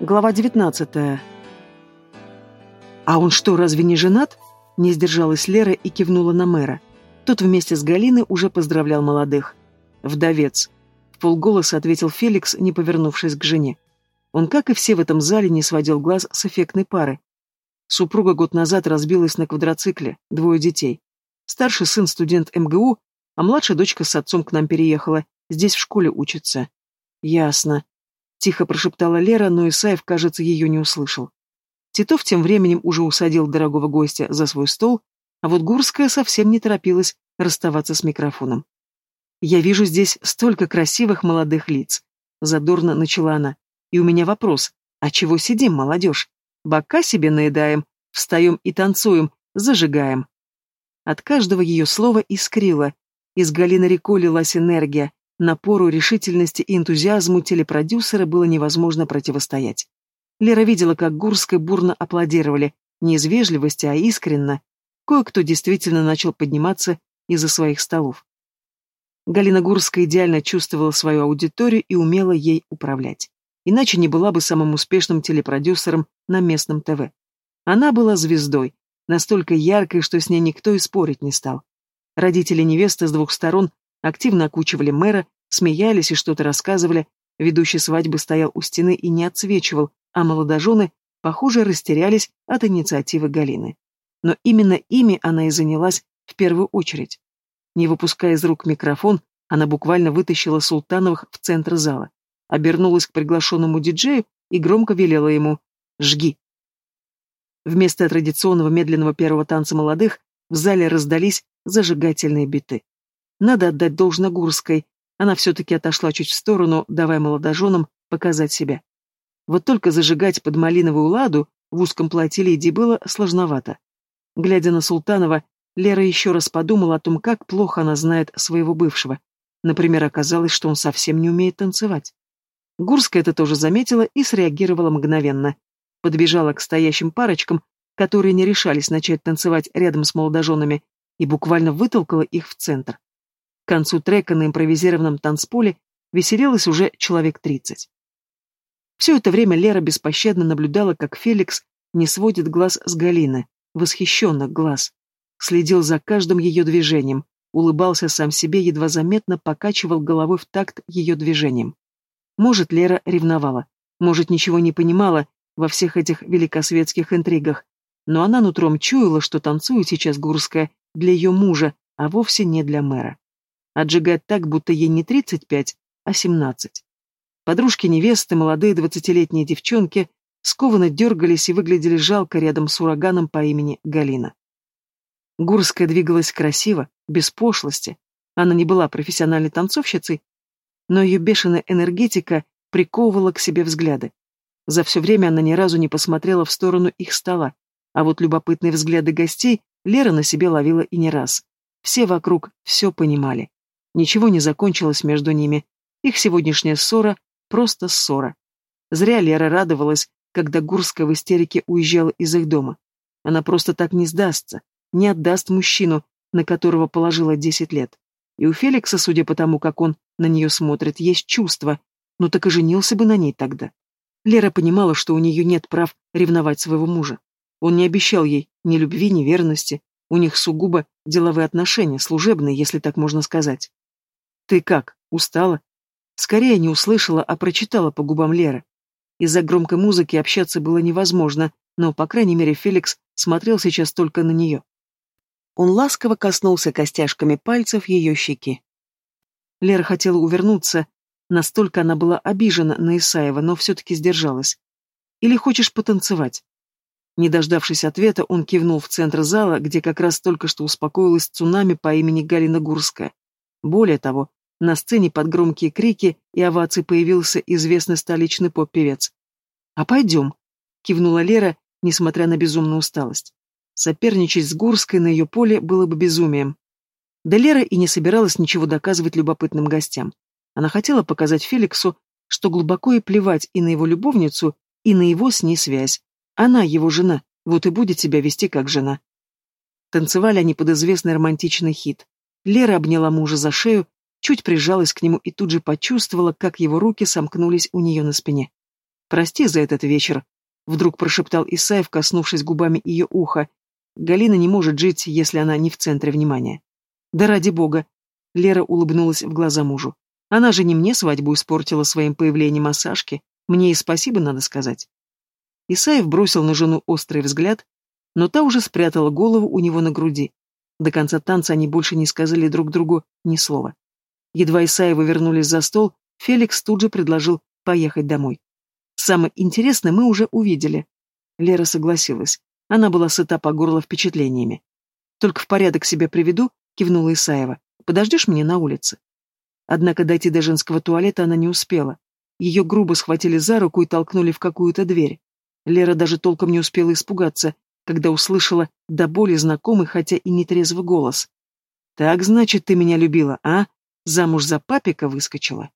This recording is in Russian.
Глава 19. «А он что, разве не женат?» Не сдержалась Лера и кивнула на мэра. Тот вместе с Галиной уже поздравлял молодых. «Вдовец», — в полголоса ответил Феликс, не повернувшись к жене. Он, как и все в этом зале, не сводил глаз с эффектной пары. Супруга год назад разбилась на квадроцикле, двое детей. Старший сын студент МГУ, а младшая дочка с отцом к нам переехала, здесь в школе учится. Ясно. Тихо прошептала Лера, но Исаев, кажется, ее не услышал. Титов тем временем уже усадил дорогого гостя за свой стол, а вот Гурская совсем не торопилась расставаться с микрофоном. «Я вижу здесь столько красивых молодых лиц», — задорно начала она. «И у меня вопрос, а чего сидим, молодежь? Бока себе наедаем, встаем и танцуем, зажигаем». От каждого ее слова искрило. Из Галины рекой лилась энергия, Напору, решительности и энтузиазму телепродюсера было невозможно противостоять. Лера видела, как Гурской бурно аплодировали, не из вежливости, а искренно. Кое-кто действительно начал подниматься из-за своих столов. Галина Гурская идеально чувствовала свою аудиторию и умела ей управлять. Иначе не была бы самым успешным телепродюсером на местном ТВ. Она была звездой, настолько яркой, что с ней никто и спорить не стал. Родители невесты с двух сторон активно окучивали мэра, смеялись и что-то рассказывали, ведущий свадьбы стоял у стены и не отсвечивал, а молодожены, похоже, растерялись от инициативы Галины. Но именно ими она и занялась в первую очередь. Не выпуская из рук микрофон, она буквально вытащила Султановых в центр зала, обернулась к приглашенному диджею и громко велела ему «Жги». Вместо традиционного медленного первого танца молодых в зале раздались зажигательные биты. Надо отдать должное Гурской. Она все-таки отошла чуть в сторону, давая молодоженам показать себя. Вот только зажигать под малиновую ладу в узком платье леди было сложновато. Глядя на Султанова, Лера еще раз подумала о том, как плохо она знает своего бывшего. Например, оказалось, что он совсем не умеет танцевать. Гурская это тоже заметила и среагировала мгновенно. Подбежала к стоящим парочкам, которые не решались начать танцевать рядом с молодоженами, и буквально вытолкала их в центр. К концу трека на импровизированном танцполе веселилось уже человек тридцать. Все это время Лера беспощадно наблюдала, как Феликс не сводит глаз с Галины, восхищенных глаз. Следил за каждым ее движением, улыбался сам себе, едва заметно покачивал головой в такт ее движением. Может, Лера ревновала, может, ничего не понимала во всех этих великосветских интригах, но она нутром чуяла, что танцует сейчас Гурская для ее мужа, а вовсе не для мэра отжигать так, будто ей не 35, а 17. Подружки невесты, молодые двадцатилетние девчонки, скованно дергались и выглядели жалко рядом с ураганом по имени Галина. Гурская двигалась красиво, без пошлости. Она не была профессиональной танцовщицей, но ее бешеная энергетика приковывала к себе взгляды. За все время она ни разу не посмотрела в сторону их стола, а вот любопытные взгляды гостей Лера на себе ловила и не раз. Все вокруг все понимали. Ничего не закончилось между ними. Их сегодняшняя ссора — просто ссора. Зря Лера радовалась, когда Гурская в истерике уезжала из их дома. Она просто так не сдастся, не отдаст мужчину, на которого положила десять лет. И у Феликса, судя по тому, как он на нее смотрит, есть чувство. Ну так и женился бы на ней тогда. Лера понимала, что у нее нет прав ревновать своего мужа. Он не обещал ей ни любви, ни верности. У них сугубо деловые отношения, служебные, если так можно сказать. «Ты как, устала?» Скорее не услышала, а прочитала по губам Леры. Из-за громкой музыки общаться было невозможно, но, по крайней мере, Феликс смотрел сейчас только на нее. Он ласково коснулся костяшками пальцев ее щеки. Лера хотела увернуться, настолько она была обижена на Исаева, но все-таки сдержалась. «Или хочешь потанцевать?» Не дождавшись ответа, он кивнул в центр зала, где как раз только что успокоилась цунами по имени Галина Гурская. Более того, на сцене под громкие крики и овации появился известный столичный поп-певец. «А пойдем», — кивнула Лера, несмотря на безумную усталость. Соперничать с Гурской на ее поле было бы безумием. Да Лера и не собиралась ничего доказывать любопытным гостям. Она хотела показать Феликсу, что глубоко и плевать и на его любовницу, и на его с ней связь. Она его жена, вот и будет себя вести как жена. Танцевали они под известный романтичный хит. Лера обняла мужа за шею, чуть прижалась к нему и тут же почувствовала, как его руки сомкнулись у нее на спине. Прости за этот вечер», — вдруг прошептал Исаев, коснувшись губами ее уха. «Галина не может жить, если она не в центре внимания». «Да ради бога!» — Лера улыбнулась в глаза мужу. «Она же не мне свадьбу испортила своим появлением Сашке. Мне и спасибо надо сказать». Исаев бросил на жену острый взгляд, но та уже спрятала голову у него на груди. До конца танца они больше не сказали друг другу ни слова. Едва Исаевы вернулись за стол, Феликс тут же предложил поехать домой. Самое интересное мы уже увидели. Лера согласилась. Она была сыта по горло впечатлениями. Только в порядок себя приведу, кивнула Исаева. Подождешь меня на улице? Однако дойти до женского туалета она не успела. Ее грубо схватили за руку и толкнули в какую-то дверь. Лера даже толком не успела испугаться, когда услышала до боли знакомый, хотя и нетрезвый голос. «Так, значит, ты меня любила, а? Замуж за папика выскочила?»